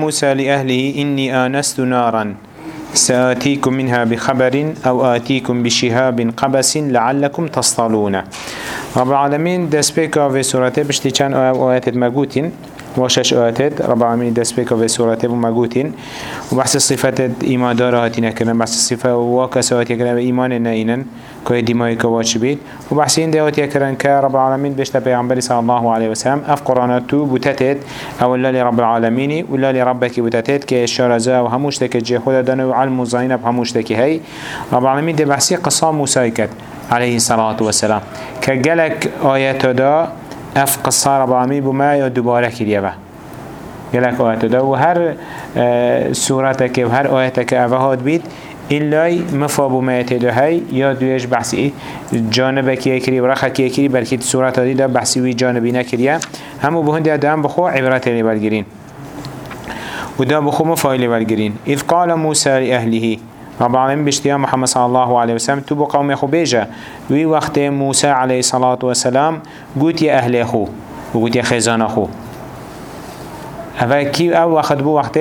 موسى لأهله إني آنست نارا. سآتيكم منها بخبر أو آتيكم بشهاب قبس لعلكم تصطلون. رب العالمين دست بيكا في سورته بشتي كان آيات مقوتين وشش آيات رب العالمين دست بيكا في سورته مقوتين وبحث الصفات إيمان دارها هاتينا كنا بحث الصفات واكسات يكنا بإيمان نائنا كوي دماغي كواش بيت وبحثين دهوت يكرن كرب العالمين بيشتا بيغمبري صلى الله عليه وسلم اف قرانتو بوتتت. أو لا لرب العالمين ولا لربك بوتتت كشارزا وهموش تك جي خود دانو علم وزاين بهموش تك هي رب العالمين دي بحثي قصام موسى عليه الصلاة والسلام كجلك آيات دا اف قصار بامی ما یا دوباره کریه و. گلک آیت دا و هر سورت که و هر آیت که اوه هاد بید ایلای مفا بما دو های یا دویش بحثی. جانب کیه کری برخ کیه کری بلکه سورت هادی بحثی وی جانبی نکریه همو بهند دام بخو عبرت یعنی نبرگیرین و دا بخو مفایلی برگیرین اذ قال موسى اهلیهی رب العالمين بشتيا محمد صلى الله عليه وسلم تبو قوم يخو بيجا وي وقت موسى عليه الصلاة والسلام قوت يا أهل أخو وقوت يا خزان أخو هذا كي أو وقت بو وقت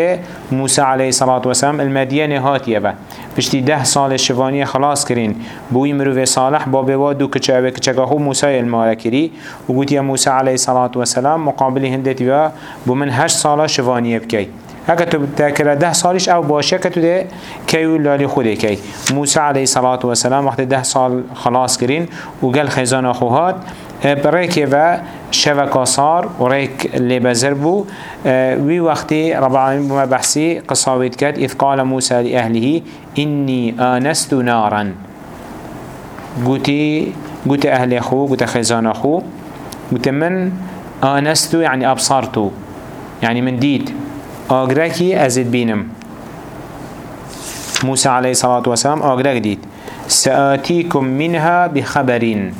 موسى عليه الصلاة والسلام المدينة هاتيه با پشتی ده سال شوانی خلاص کرین. بوی مروف صالح با بوادو کچه اوه کچه خو موسی الماره کری. و گوتی یا موسی علیه صلاة و سلام مقابلی هندتی و بو من هشت سال شوانی بکی. اگه تو تاکره ده سالش أو باشه که تو ده کیو لالی خوده کی. موسی علیه صلاة و سلام وقت ده سال خلاص کرین و گل خیزان خوهات بريك و شبكة صار وريك اللي بزر بو. وي وقتي رب العالمين بما بحثي قصاويت كات إذ قال موسى لأهله إني آنست نارا قوتي قوت أهل أخو قوت خزان أخو قوت من آنست يعني أبصرت يعني من ديد آقركي أزد بينم موسى عليه الصلاة والسلام آقرك ديد سآتيكم منها بخبرين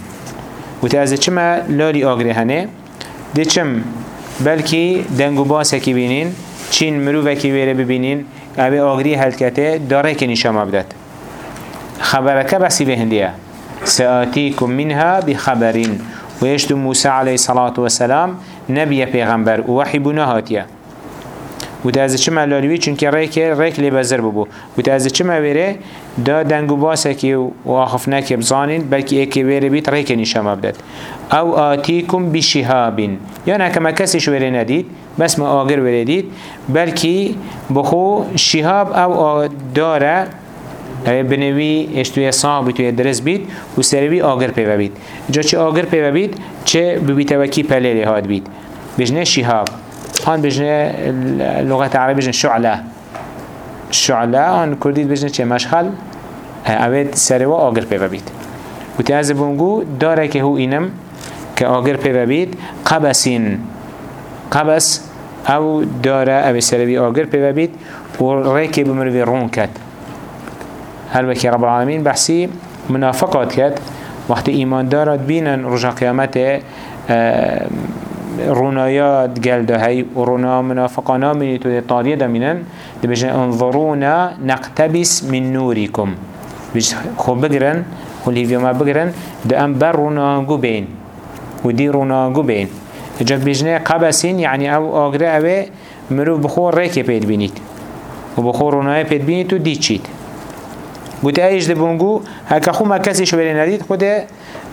و تا از چما لالی آگره هنه ده چم بلکی دنگو باسه کی بینین چین مروفه کی ویره ببینین اوه آگری هلکته داره که نشما بدد خبرکه بسی به هندیه. سآتیکم منها بخبرین. و یشتو موسى علیه الصلاة والسلام نبی پیغمبر و وحی بنا هاتیه و از چما لالیوی چونکه ریک ریک لی بزر ببو و از چما ویره دا دنگو باسه که و آخف نکه بلکه ایکی ویره بیت ریک نشما بدد او آتیکم بشهابین یا نکما کسی شویره ندید بس ما آگر ویره دید بلکه بخو شهاب او داره بنوی اشتوی صاحب توی درس بید و سروی آگر پیوه بید جا چه آگر پیوه بید چه ببیت وکی پلیلی هاد بید بجنه شهاب هان بجنه لغت عربی بجنه شعلة. شعلة هان کردید بجنه چه مشخل اوید سروا آگر پیوه بید و تیز بونگو داره که هو اینم که آگر پیوه بید قبسین. قبس أو داره أو سروی آگر پیوه بید و ریکی بمروی رون کد. هل وكي رب العالمين بحسي منافقات كد وقت إيمان دارت بينن رجع قيامته رونايات قال ده هاي ورونا منافقانا من تو طالية ده منن ده بجن انظرونا نقتبس من نوركم بج خو بقرن خو ليفيا ما بقرن ده ام بر رونا بين ودي رونا بين جب بجنه قبسين يعني أو اغرى اوه مرو بخور ريكي بيت بينيت. وبخور روناي بيت بينيت ودي تشيت گوته ایش دبونگو؟ هکا خو ما کسی شو بری ندید خود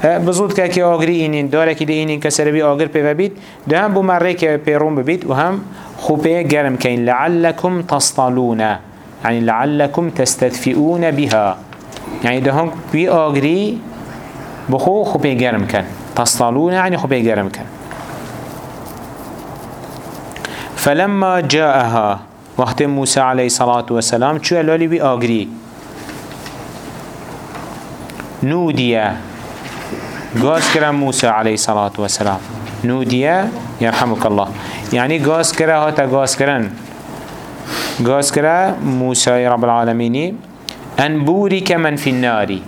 بزود که که آگری اینین داره که دی اینین کسر بی آگر پی بید ده هم بو مره که پیرون ببید و هم خوبه گرم کن لعلكم تصطلون يعني لعلكم تستدفئون بها. يعني ده هم بي آگری بخو خوبه گرم کن. تصطلون يعني خوبه گرم کن. فلما جاءها وقت موسى عليه الصلاة والسلام شو لولي بي آگری؟ نوديا قاس كرا موسى عليه الصلاة والسلام. نوديا يرحمك الله. يعني قاس كرا هاتا قاس كرا قاس كرا موسى رب العالمين. أن بورك من في النار.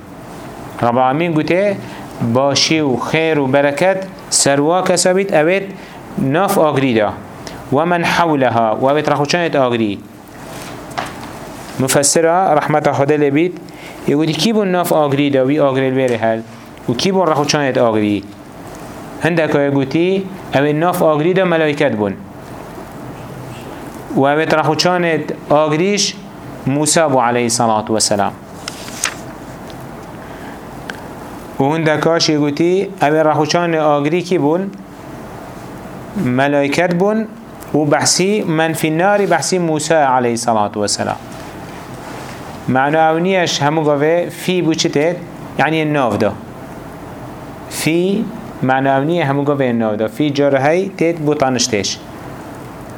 رب العالمين قلت باشي وخير وبركات. سرواك سبت أبت ناف آغري ومن حولها. وابت رخوشانت آغري مفسرة رحمة خدا لبيت يقول كي بون ناف آغري دا؟ وي آغري الويري هل وكي بون رخو چانت آغري هندك يقولي أو ناف آغري دا ملايكت بون. و اوید رخوچانت آگریش موسى بو عليه الصلاة والسلام و هنده کاش یگوتی اوی رخوچان آگری کی بون؟ ملائکت بون و بحثی من في النار بحثی موسى عليه الصلاة والسلام معنى اونیش همو قوه في بو چتت يعني الناف ده في معنى اونیه همو الناف ده في جارهی تت بو طنشتش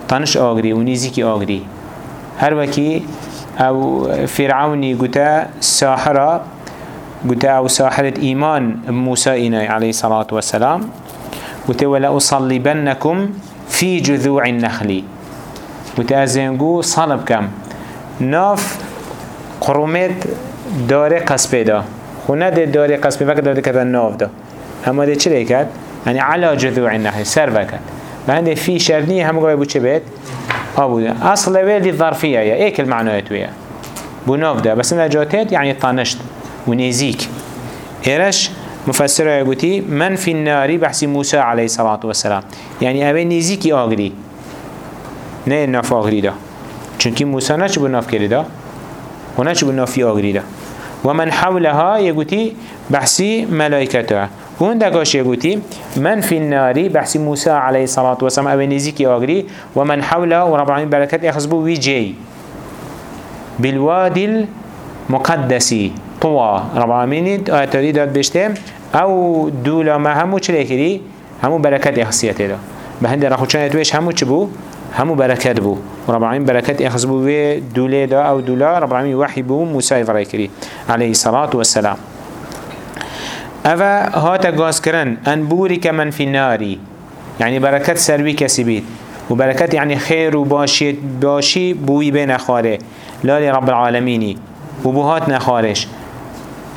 طنش آگری و نیزی آگری. هر وکی أو فرعوني قتا ساحرة قتا أو ساحرة ايمان موسى إنا عليه الصلاة والسلام قتا ولا أصلبنكم في جذوع النخل قتا ازنقو صلب كم ناف قرومت داره قصبه دا. خونه ده داره قصبه وقت داره كتا ناف دا. اما ده چه لكت؟ يعني على جذوع النخل سر وقت لأن في شرنية هم قوي بو چه بيت؟ آبوده أصل ويلي الظرفية يا إيك المعنى تويا بناف ده بس نجاتات يعني طنشت ونزيك إيرش مفسره يقولي من في النار بحث موسى عليه الصلاة والسلام يعني أبي نزيكي آغري نه الناف آغري ده چونكي موسى نچ بناف كري ده ونچ بناف آغري ده ومن حولها يقولي بحثي ملائكته هون دقاش يقولي من في النار؟ بحث موسى عليه الصلاة والسلام أبي نزيكي آغري ومن حوله ورب العالمين بركات يخصبه ويجي بالوادي المقدسي طوى. رب العالمين آياتي داد بشتم أو دولا ما همو چلي كري همو بركات يخصيته ده بهند رخوچان اتوش همو چبو همو بركات بو. رب العالمين بركات يخصبو و دولة ده أو دولا رب العالمين وحي بو موسى عليه الصلاة والسلام. أفا هاتا قاس كرن أن بورك من في النار. يعني بركات سروي كسبيت وبركات يعني خير وباشي باشي بوي بين خاره لا لرب العالمين وبهات نخارش.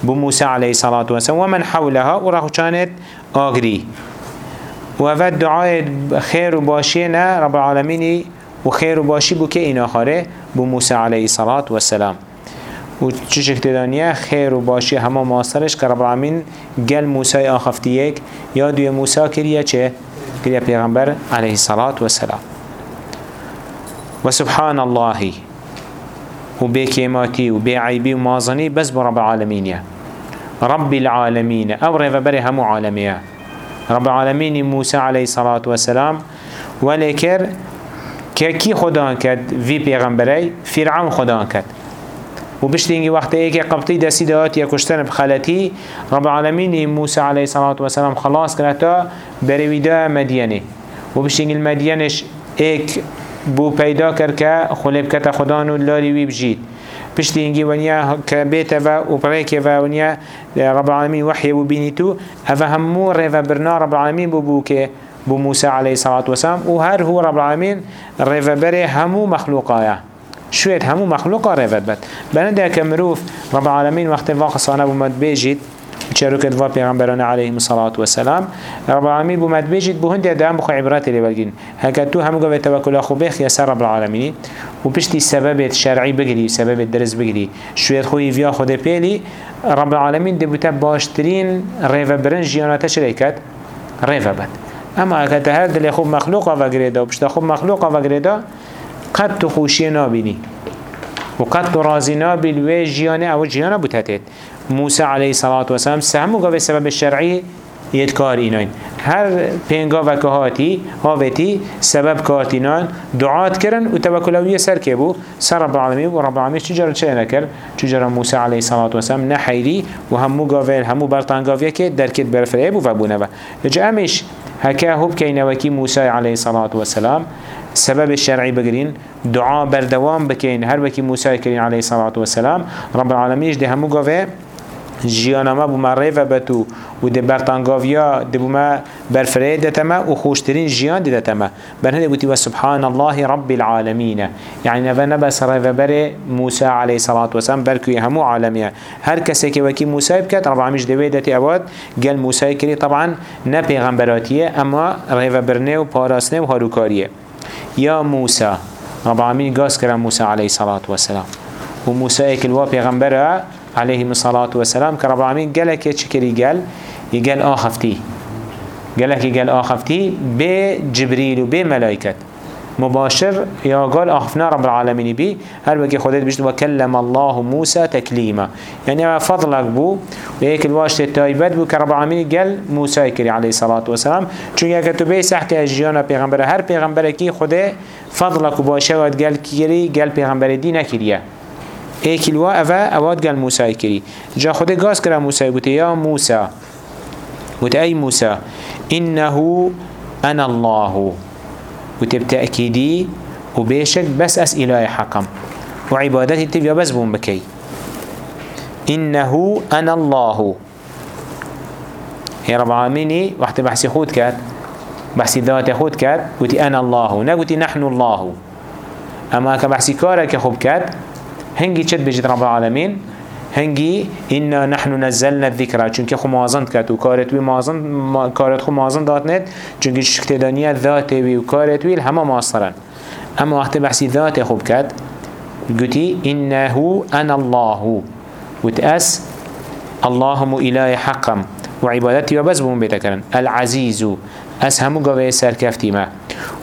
بو موسى عليه الصلاة والسلام. ومن حولها وراهو كانت آغري وفد دعاء خير وباشينا رب العالمين وخير وباشي بو كإنا خاره؟ بو موسى عليه الصلاة والسلام. و چشک تدانیه خیر و باشی همه ماسترش که رب العالمین گل موسی آخفتیک یا دوی موسی کریه چه؟ کریه پیغمبر علیه الصلاة والسلام. و سبحان اللهی وبكيماتي وبعيبي ومازني بس برب العالمين رب العالمين أو ريفبري همو عالمية رب العالمين موسى عليه الصلاة والسلام. ولكر كي خدا كد في پیغمبري فرعون خدا كد و بشتینگی وقت ایک قبطی دستی دهات یا کشتن بخلتی رب العالمین موسى عليه الصلاة والسلام خلاص کرتا برویده مدینه و بشتینگی المدینش ایک بو پیدا کر که خلیب کتا خدا نو لالی وی بجید. پشتی اینگی ونیا که بیت و و پریک و ونیا رب العالمین وحی بو بینی تو. اوه همو ریو برنا رب العالمین بو که بو موسى عليه الصلاة والسلام. و هر هو رب العالمين ريفا بري همو مخلوقايا شوية همو مخلوقا ريفا بد. بنده كمروف رب العالمين وقت واقع صانه بمد بيجيت چروکت و پیغمبران علیهم الصلاة والسلام رب العالمین بو مد بجید بو هندی دام بخو عبرات لی بلگین هکا تو همو گوه توکل خو یا سر رب العالمین و پشتی سبب شرعی بگیری سبب درس بگیری. شوید خوی ویا خود پیلی رب العالمین دبوتا باشترین ریو برن جیاناتا شریکت ریو بد. اما اگه هر دل خوب مخلوقا و گریدا و پشتا خوب مخلوقا و گریدا قد تو خوشی نابینی و قد تو رازی نابی الوی جیانه أو جیانه بوتتت موسى عليه الصلاة والسلام سهمو قوي سبب الشرعي يدكار إنين هر پینگا و کهاتی هاوتی سبب کارتینان دعات کرن و توکلویه سر که بو. سر رب العالمین و رب العالمین چجرا چه نکر چجرا موسی علیه الصلاة والسلام نحیری و همو گاویل همو برطانگاویه که درکت برفره بو و بونه لجا امش هكا هب كينوكي موسى عليه الصلاة والسلام سبب الشرعي بقرين دعاء بردوام بكين هر وكي موسى كريم عليه الصلاة والسلام رب العالمين ده همو قوه جیانا ما بوما ریفه بتو و ده برطانگاویا ده بوما برفره دتما و خوشترین جیان ده دتما بر هنده بوتی و سبحان الله رب العالمین يعني نفا نبس ریفه بره موسى عليه الصلاة والسلام بركو همو عالمية هر کسی که وکی موسى بکت رب العالمين دوی دتی اواد. گل موسى کری طبعا نه پیغمبراتیه اما ریفه برنه و پاراسنه و هاروکاریه. یا موسى. رب العالمين قاس کرم موسى عليه الصلاة والسلام. و موسى اكل و پیغمبره عليه الصلاة والسلام. كرب العالمين قالك يتشكري قال يقال آخفتي. قالك يقال آخفتي بجبريل وبملائكة. مباشر يا قال أخفنا رب العالمين بي هل وكي خدت بيشت وكلم الله موسى تكليما يعني فضلك بو وهيك الواش التايبات بو كرب العالمين قال موسى كري عليه الصلاة والسلام چون يكا تبي سحك أجيانا پیغمبر هر پیغمبر كي خده فضلك وباشوات قال كري قال پیغمبر دي نكريه ايك الوا افا اواد قال موسى كري جا خده قاس كرا موسى قلت يا موسى قلت اي موسى انه أنا الله. وتبتأكيدي وبيشك بس أس إله حكم. وعبادتي تبيا بس بوم بكي. إنه أنا الله. هي رب العالمين وقت بحثي خود كات. بحثي ذات خود كات. قلت أنا الله. نقولت نحن الله. أما كبحثي كارك خب كات. هنجي تشد بجد رب العالمين. هنگی إنا نحن نزلنا الذكرى چونکه خو مازند کرد و کارت وی مازند کارت خو مازند داد نت چونکه شکتدانیت ذات وی و کارت وی همه ماصرن اما وقت بحثی ذات خوب کرد قلتي إنه أنا الله وتأس اللهم إله حقم وعبادتي وبس بهم بيتكرن العزيز أس همو قوي سركفتي ما.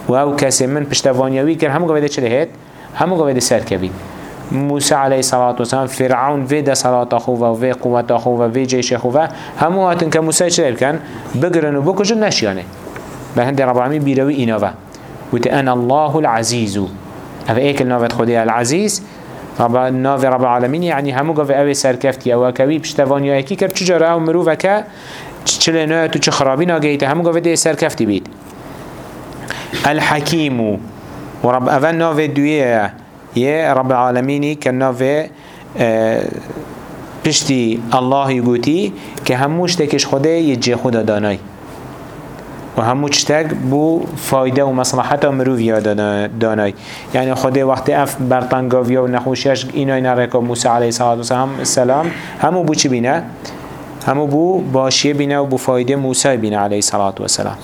وأو كسي من پشتوانيوي كر همو قوي ده چله هيت همو قوي ده سركبي موسى عليه الصلاة والسلام فرعون في ده صلاة خوفا وفي قوة خوفا وفي جيش خوفا همو هاتن كموسى چليل كان؟ بقرن وبكجن نشيانه. بهند رب العالمين بيروي إنوه وتأنا الله العزيز. هذا ايك النوفت خدي العزيز. رب ناف رب العالمين يعني همو قف أوي سركفتي أو كوي بشتوان يا أكي كر چجاره أو مروفك تو چه خرابی ناگهیته همو قف ده سركفتي بيت. الحكيم. ورب اول ناف دوية. يا رب العالمين كناف پشتی الله يقولي كهموش تكش خده يجي خدا داناي و همو بو فایده و مصلحت مروفیا دانای. یعنی خود وقتی اف برطنگاویا و نخوشیش اینای نرکا موسی علیه السلام همو بو چی بینه؟ همو بو باشیه بینه و بو فایده موسی بینه علیه السلام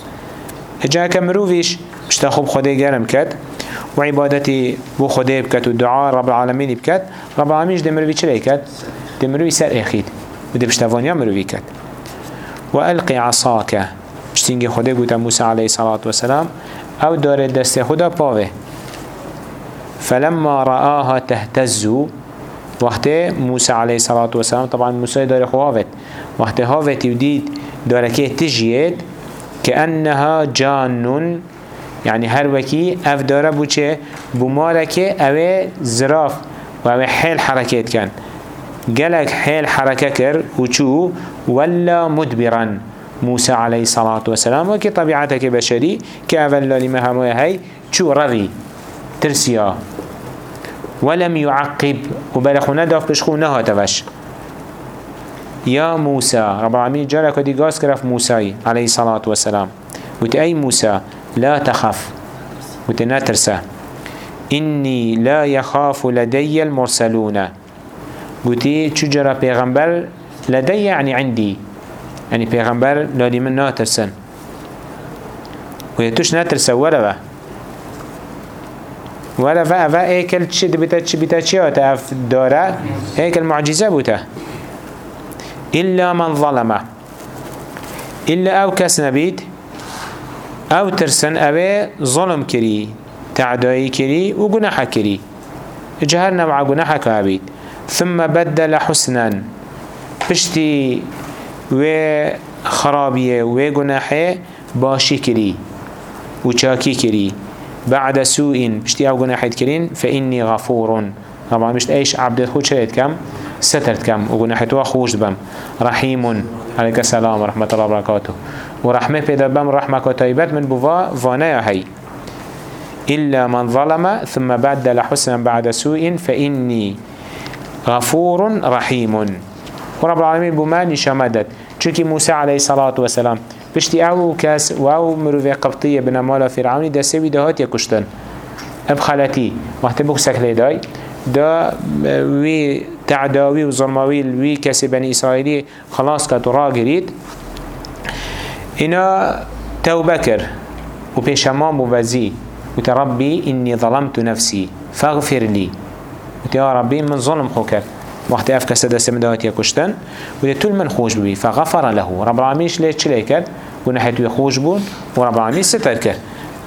اجا که مروفیش بشتا خوب خوده گرم کد و عبادتی بو خوده بکد و دعا رب العالمین بکد رب العالمینش ده مروفی چلی کد؟ ده مروفی سر اخید. و ده بشتوانیا مروفی کد و القی عصاکه پشتینگی خدا گوتا موسی علیه الصلاة والسلام أو داره دست خدا پاوه. فلما رآها تهتزو وقت موسى عليه الصلاة والسلام طبعا موسى داره خواهت وقت هاوت يديد داره كيه تجيد كأنها جان يعني هر وكي اف داره بوچه بمارك اوه زراف و اوه حيل حركات كان قالك حيل حركة كر وچو ولا مدبرا موسى عليه الصلاة والسلام وكي طبيعتك بشري كأول لما هموية هاي شو رضي ترسيا ولم يعقب وبلخونا داف بشخو نها تفش يا موسى رب العالمين جالك ودي قاس كرف موسى عليه الصلاة والسلام وت أي موسى لا تخف وتناترسه إني لا يخاف لدي المرسلون. قلتي تشجر بيغمبر؟ لدي يعني عندي. يعني پیغمبر لالي من ناترسن ويتوش ناترسن وروا وروا اوه ايكل چه دبتا چه بتا چه آتا أف دارة؟ ايكل معجزة بوتا. إلا من ظلم. إلا أو كس نبيد أو ترسن أوي ظلم كري تعدائي كري وقناح كري جهر نوع قناح كابيد ثم بدل حسنا بشتي و خرابیه و گناحه باشی کری و چاکی کری. بعد سوء بشتي أو گناحيت كرين فإني غفور طبعا مش إيش عبد خود شريت كم سترت كم وگناحيت خوش بم. رحيم عليك السلام ورحمة الله وبركاته. ورحمة بيدا بم رحمة كتايبات من بوا فانيا هي إلا من ظلم ثم بدل حسنا بعد سوء فإني غفور رحيم. ورب العالمين بما نشامدت چونكي موسى عليه الصلاة والسلام بشتي أو كاس وأو مروفي قبطية بنمال فرعوني دا سوي دهات يكشتن. أب خلاتي وقت بوكسك ليداي دا وي تعداوي وظلماوي وي كاسي بني إسرائيلي خلاص كتو راقريد إنا توبكر وبيشمام وبزي وتربي إني ظلمت نفسي فاغفر لي وتيا ربي من ظلم خوكر وقت اف کس دست یا کشتن و طول من خوش بی فغفر له. رب العالمینش لیت چلی کرد؟ و نحیتوی خوش بود و رب کرد.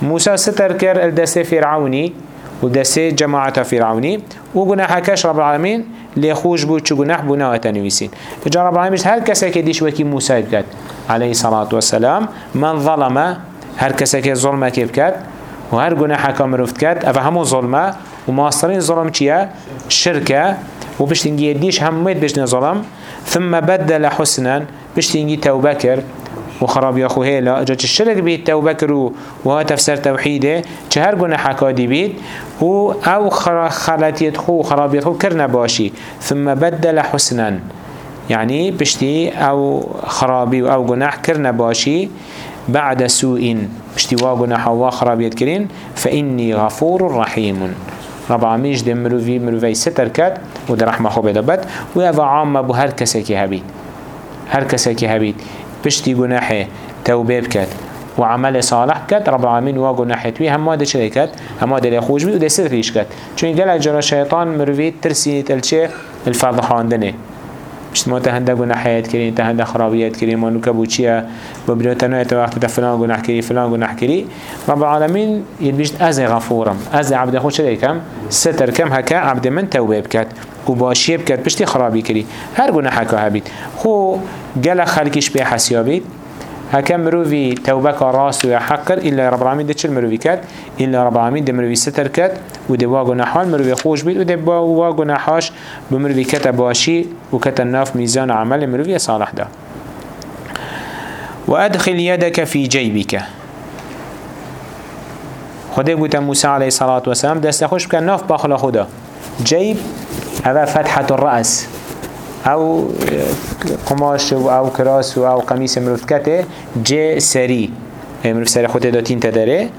موسى ستر كر الدست فرعوني ودست جماعة فرعوني وقناح كاش رب العالمين ليخوش بو چو قناح بو نوات نويسين اجا رب العالمين هر كسا كديش وكي موسى بكات عليه الصلاة والسلام. من ظلم هر كسا كي ظلمه كبكات وهر قناح كامروفت كات افا همو ظلمه وماسترين ظلم. چيا شركة وبشتنجي يديش هميت بشتن ظلم. ثم بدل حسنا بشتنجي توبكر وخراب يا خو هيلا اجا الشرك بيت توبة كرو وها تفسير توحيده. چهر گونه حكادي بيت. و أو خلاتيت خو خرابيت خو كرنا باشي. ثم بدل حسنا. يعني بشتي أو خرابي أو گناح كرنا باشي. بعد سوء. بشتي وا گناح و خرابيت كرين. فإني غفور رحيم. رب العالمين دي مروفي مروفي ستر كات. ودي رحمة خو بدبت ويفا عامة بو هر كسكي هبيت. هر كسكي هبيت. بشتي جناحه توبه بكت وعمل صالح كت رب العالمين وا جناحه توي هم ماده شركت هم ماده لخوش بي وده ستريش كت چون قال جرى الشيطان مروي ترسي تلشي الفرض خاندنه مش ما تهنده كري تهنده خرابيات كري ما نكبو چيا ببريتنا وقت فلان جناح كري فلان جناح كري رب العالمين يلبيشت از غفورم از عبد خو شريكم ستر كم هكا عبد من توبه بكت وباشيه بكت بشتي خرابي كري هر جناح هكا هبيت خو جل خلقش به حسيابيت هكا مروفي توبك راس ويحقر إلا رب العالمين ده چل مروفي كات؟ إلا رب العالمين ده مروفي ستر كات وده واقو نحال مروفي خوش بيت وده واقو نحاش بمروفي كتا باشي وكتا ناف ميزان عمل مروفي صالح ده. وأدخل يدك في جيبك. خده قلت موسى عليه الصلاة والسلام دست خوش بكن ناف باخلا خدا. جيب هذا فتحة الرأس. أو قماش أو كراس أو قميص مروفكته جه سري مروف سري خود داتين تداره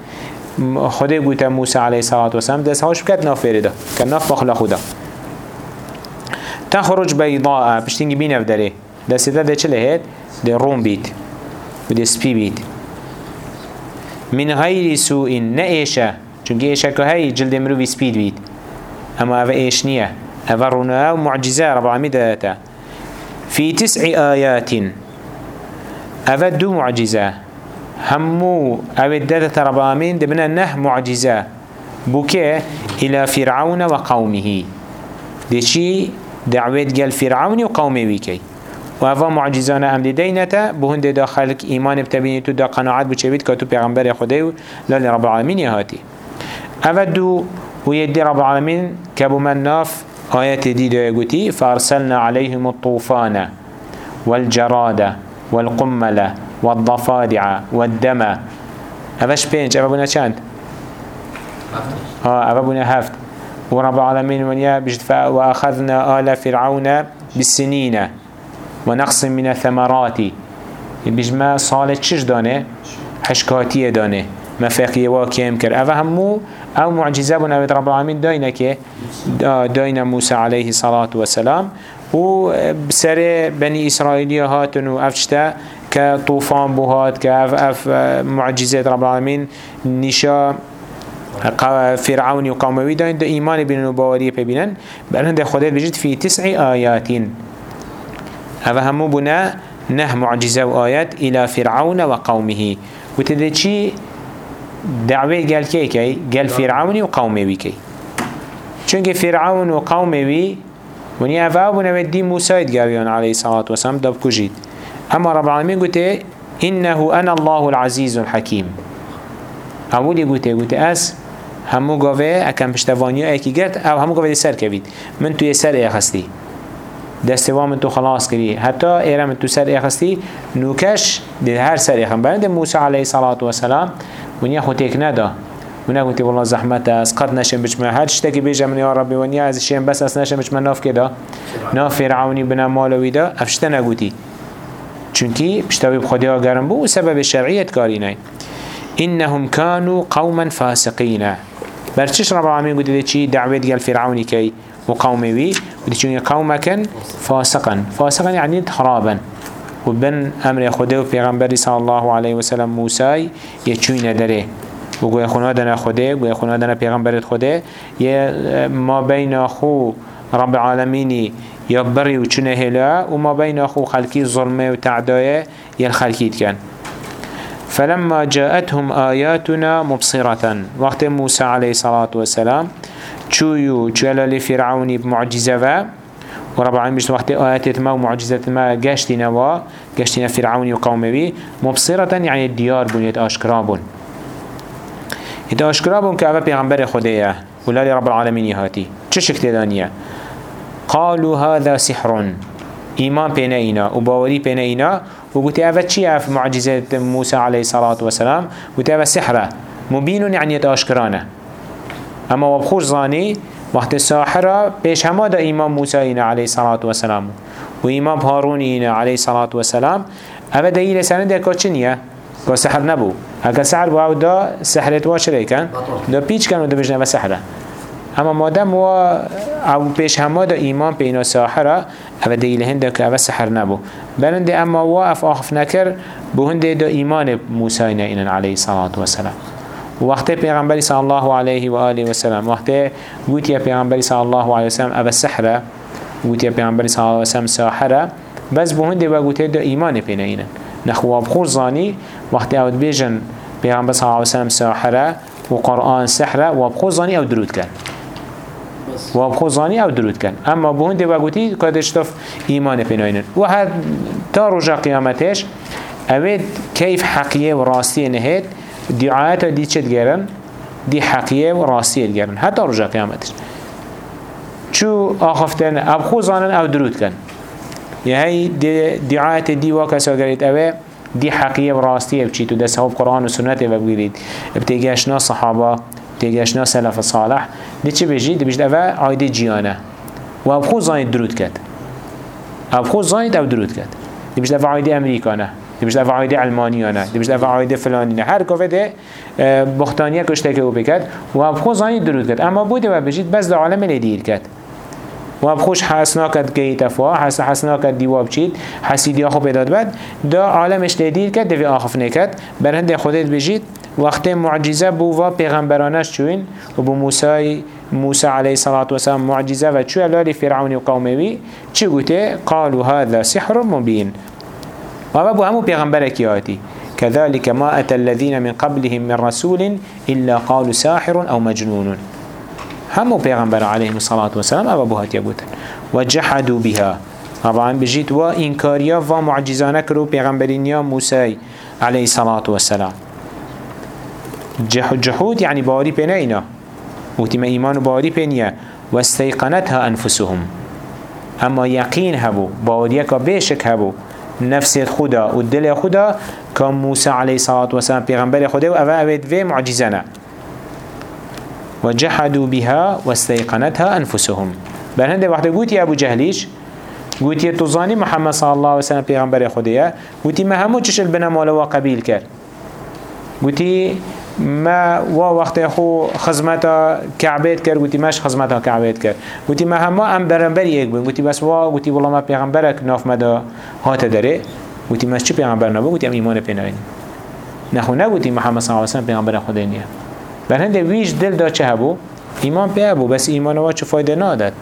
خود گوته موسى عليه الصلاة والسلام دست هاش بكت ناف فرده كان ناف بخلا خدا. تخرج بشتنگي بين افداره دست ده ده چله هيد ده روم بيت وده سبي بيت من غير سوء نئيشة چونك ايشة که هاي جلد مروفي سبيد بيت اما اوه إيش نيه أفرنا معجزة رب العالمين في تسع آيات. أفدوا معجزة. همو أود داتا رب العالمين دبنا نه معجزة. بوكي إلى فرعون وقومه. دي شي دعوت قال فرعون وقومه ويكي. وهذا معجزانا أم دينتا بهند داخلك إيمان بتبيني دا قناعات بچويت كاتو پیغمبر خدای لا رب العالمين يهاتي. أفدوا ويدي رب العالمين كابو من ناف آيات دي دو يقولي فأرسلنا عليهم الطوفان والجراد والقمل والضفادع والدم. أفش بينج؟ أفا بنا چند؟ آه أفا بنا هفت. ورب العالمين ونيا بجد وأخذنا آل فرعون بالسنين ونقص من الثمرات. بجما صالة شش دانه؟ حشكاتية دانه. مفاقية واكيم كر أفا همو أو معجزة بنا بيت رب العالمين داينا كي؟ داينا موسى عليه الصلاة والسلام. و بسر بني إسرائيل هاتن و أفشتا كطوفان بوهات كاف اف معجزات رب العالمين نشا فرعون وقوموي داين دا إيمان بين وباوري ببينن بأنه دا خدات بجد في تسع آيات هذا همو بنا نه معجزة وآيات إلى فرعون وقومه وتدري دعوه گل کی کی؟ گل فرعونی و قومه وی کی؟ چونکه فرعون و قومه وی ونی بونه دی موسی گریان علیه الصلاة والسلام دب کجید. اما رب العالمین گوته انه أنا الله العزيز الحكيم اولی گوته گوته اس همو گاوه اکم پشتوانی ایکی گرد أو همو گاوه سر کوید من توی سر ایخستی دستوا من تو خلاص کری. حتی ایره من تو سر ایخستی نوکش ده هر سر ایخم برند موسی علیه الصلاة والسلام ونیا خود تک ندا ونیا گویی والله زحمت است قد نشم بچم هر شتکی بیجم یا ربی ونیا از شیم بس از نشم بچم ناف کدا ناف فرعونی بنا مالوی دا افشته نگوتی چونکی پشتوی بخودی ها گرم بو سبب شرعیت کاری نای. إنهم كانوا قوما فاسقين. برچش رب العالمين قد دي دعوت قال فرعوني كي وقومي وي چون قوما كان فاسقا فاسقا يعني خرابا وبن أمر خدا و پیغمبر صلی الله علیه و سلم موسی یه چوی نداره و گوی خونه دنا خدا گوی خونه دنا پیغمبر خدا یه ما بین خو رب العالمینی یا بری و چونه هلا و ما بین خو خلکی ظلمه و تعدایه یه الخلکیت کن فلما جاءتهم آياتنا مبصرة وقت موسى عليه الصلاة والسلام چويو جلال فرعوني بمعجزة ورب العالمين بيشت وقت آيات ما ومعجزة ما قشتنا و قشتنا فرعوني وقومه مبصرة يعني الديار بنيت آشكرابون إذا آشكرابون كأبا بيغمبر خدية ولالي رب العالمين يهاتي. چه دانية؟ قالوا هذا سحر. إيمان بين وباوري بين إينا وقلت أفا چي أف معجزة موسى عليه الصلاة والسلام؟ قلت أفا سحرة. مبين يعني يتأشكرانه أما وبخوش ظاني وقت الساحرة بيش هما دا إمام موسى إينا عليه الصلاة والسلام. وإمام هارون إينا عليه الصلاة والسلام. أفا دليل سنة دا كوچنية كو سحر نبو. هكا سحر باو دا سحرت واشره كان دا بيش كان ودا بجنه سحره. اما مادم و أو پیش همه دا ایمان پینا ساحره أو دیل هنده که أو سحر نبو. بلنده اما و اف آخف نکر بو هنده دا ایمان موسى اینن علیه صلاة و سلام وقت پیغمبری صلی الله علیه و آله و سلام وقت گوتی پیغمبری صلی الله علیه و سلام أو سحره. گوتی پیغمبری صلی الله علیه و سلام ساحره. بس بو هنده و گوتی دا ایمان پینا اینن نخواب خور زانی وقت أو بیجن پیغمبر صلی الله علیه و سلام ساحره و قرآن سحره. و بخور زانی أو درود کرد. و بخوزانی أو درود کن اما بهون دی وگوتی کدش تف ایمان پیناینن و هر تا رجا قیامتش اوید کیف حقیه و راستیه نهید. دعایت دی چد گرن دی حقیه و راستیه گرن حتی رجا قیامتش. چو آخفتن اب خوزانن أو درود کن. یهی دعایت دی واکسا گرید. اوه دی حقیه و راستیه بچی تو دست قرآن و سنت بگیرید. ابتگاشنا صحابه تيجاشنا سلف صالح. دي چه بجي دي بجد اوه عايدة جيانه و اب خود زايد درود كد اب خود زايد أو درود كد دي بجد اوه عايدة امريكانه دي بجد اوه عايده علمانيانه دي بجد اوه عايده فلانينه هر كوفه ده بختانيه كشتكه أو بكد و خود زايد درود كد اما بوده و بجيد بس ده عالم لدير كد و اب خوش حسنا کد گیت افوا حس حسنا کد دیواب چید حسیدی آخو بداد. بد دا عالمش لدیر کد دوی آخف نکد برهند خودت بجید وقت معجزه بو و پیغمبرانش چوین؟ و بو موسی موسى عليه الصلاة والسلام معجزة وشو لالي فرعون وقومه چه قلت قالوا هذا سحر مبين وابو همو پیغمبرك ياتي كذلك ما أتى الذين من قبلهم من رسول إلا قالوا ساحر أو مجنون. همو پیغمبر عليه الصلاة والسلام أبو هات يقولن وجحدوا بها. طبعا بجيت وإنكاريا ومعجزانك رو پیغمبرين موسى عليه الصلاة والسلام. جحود يعني باري بينا إنا. وتما إيمان باري بينيا واستيقنتها أنفسهم. أما يقين هبو باريك بيشك هبو. نفس خدا. والدل خدا كان موسى عليه الصلاة والسلام پیغمبر خدا وأفا أبد في معجزنا وجحدوا بها واستيقنتها أنفسهم. بل هنده وقت قوتي أبو جهليش قوتي تظاني محمد صلى الله عليه وسلم پیغمبر خدا قوتي ما همو چش البنا مالوا قبيل كر قوتي ما و وقت خو خدمتا کعبیت کرد گویی ماش خدمتا کعبیت کرد. گویی ما هم ام برانبر یک بین گویی بس وا گویی والله ما پیغمبرک ناف مدا هات داره. گویی ماش چه پیغمبر نبود؟ گویی ام ایمان نخو نگویی محمد صلی الله علیه و سلم پیغمبر خدا نیه. بر هنده ویش دل دا چه هبو؟ ایمان پی ابو بس ایمان وا چه فایده نادد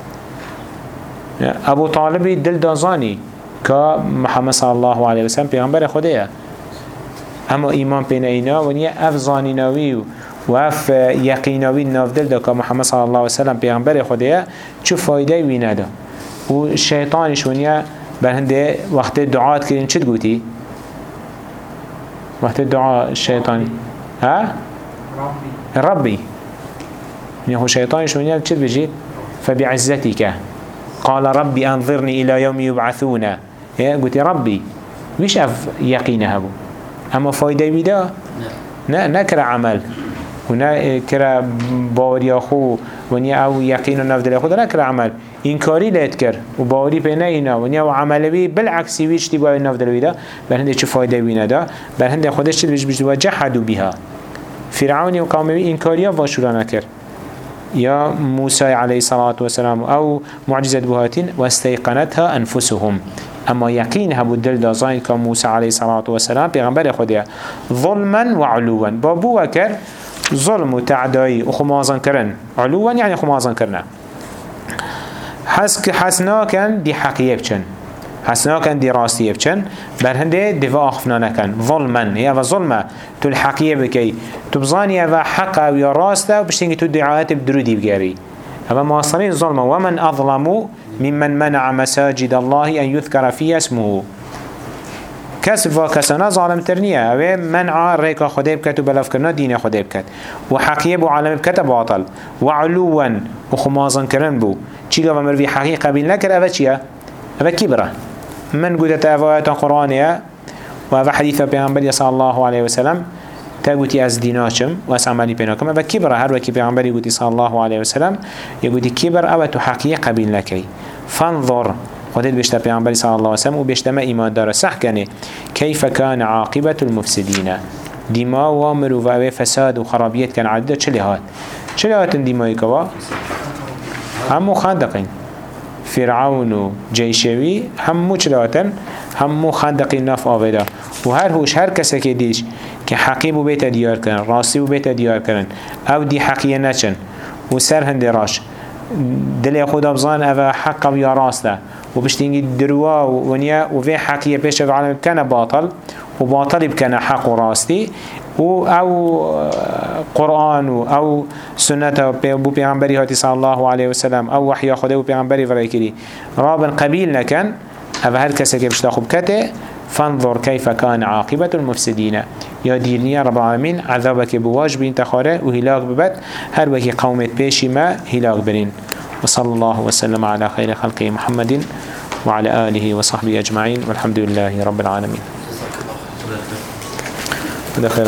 ابو طالبی دل دازانی که محمد صلی الله علیه و سلم پیغمبر خدایه اما ایمان پین اینا و نیه اف زانیناوی و اف یقیناوی نافدل دا که محمد صلی الله علیه وسلم پیغمبر خوده چو فایده وی ندا و شیطانش و نیه بر هنده وقت دعات کرین چید گوتی؟ وقت دعا شیطانی. ها؟ ربي يعني هو شيطان شونيا تشد بجي فبعزتك قال ربي أنظرني إلى يوم يبعثون قلت ربي ويش أف يقينها هبو؟ اما فایده بیده نه. نکره عمل. و نه کرا باوری خو و نیا أو یقین و نفدل خود نکره عمل. این کاری لید کرد و باوری پی نه اینا و نیا و عمل بی بالعکسی ویش دی باوری نفدل بیده بر هنده چه فایده بینه ده بر هنده خودش چه بیش بیش و جحدو بیها. فرعونی و قومی این کاری ها واشورا نکرد يا موسى عليه الصلاة والسلام أو معجزة بهاتين واستيقنتها أنفسهم اما يقين هبو دل دازاين كان موسى عليه الصلاة والسلام پیغمبر خوديا ظلما وعلوا بابو وكر ظلم وتعدائي وخمازن كرن علوا يعني خمازن كرنا حس حسنا كان دي حقيقة بچن. حسنا كان دي راستي بچن. بر هنده دفاع اخفنا نكن ظلما. هي و ظلمه. تو الحقية بكي تو بزاني هذا حق ويا راسته وبشتنجي تو دعايات بدرودي بجاري هذا مواصلين ظلمه ومن أظلم ممن منع مساجد الله أن يذكر فيها اسمه. كسب و كسانا ظالم ترنية أو منع ريكا خده بكت و بلاف کرنا دين خده بكت و حقية بو عالم بكت باطل. و علوا و خمازن کرن بو. چيگا و مروي حقية قبيل نكر أو چيا أو كبرة من قدت اوایت قرآنية و أو حديث پیغمبر صلى الله عليه وسلم تقولي از ديناشم و از عملي بيناكم أو كبرة هر وكي پیغمبر قولي صلى الله عليه وسلم يقولي كبر أو تو حقية قبيل نكي فانظر. خودت بيشتا پیغمبر صلى الله عليه وسلم و بيشتا ما إيمان داره. صح كنه كيف كان عاقبة المفسدين؟ دماء وامر و فساد و خرابيت كان عدده چه هات چه هات دماء كوا همو خندقين فرعون و جيشوي همو چه هاتن همو خندقين ناف آودا و هر هوش هر کسی که دیش که حقی بو بیت دیار کرن راستی بو بیت دیار کرن أو دی حقیه نچن. و سر هنده راش. دل خدا بزان أو حق و یا راسته و بشتینگی دروا ونیا و وی حقیه پیش و عالم بکنه باطل و باطل بکنه حق و راستی. و أو قرآن و أو سنت بو پیغمبری هاتی صلی الله علیه وسلم أو وحی خدا بو پیغمبری فرای کری. رابن قبیل نکن أو هر کسی که بشتا خوب کته فانظر كيف كان عاقبة المفسدين يا دينيا رب العالمين عذابك بواجب تخاره وهلاك ببت. هر وكي قومت بيشي ما هلاك برين وصلى الله وسلم على خير خلقه محمد وعلى آله وصحبه أجمعين والحمد لله رب العالمين هذا خير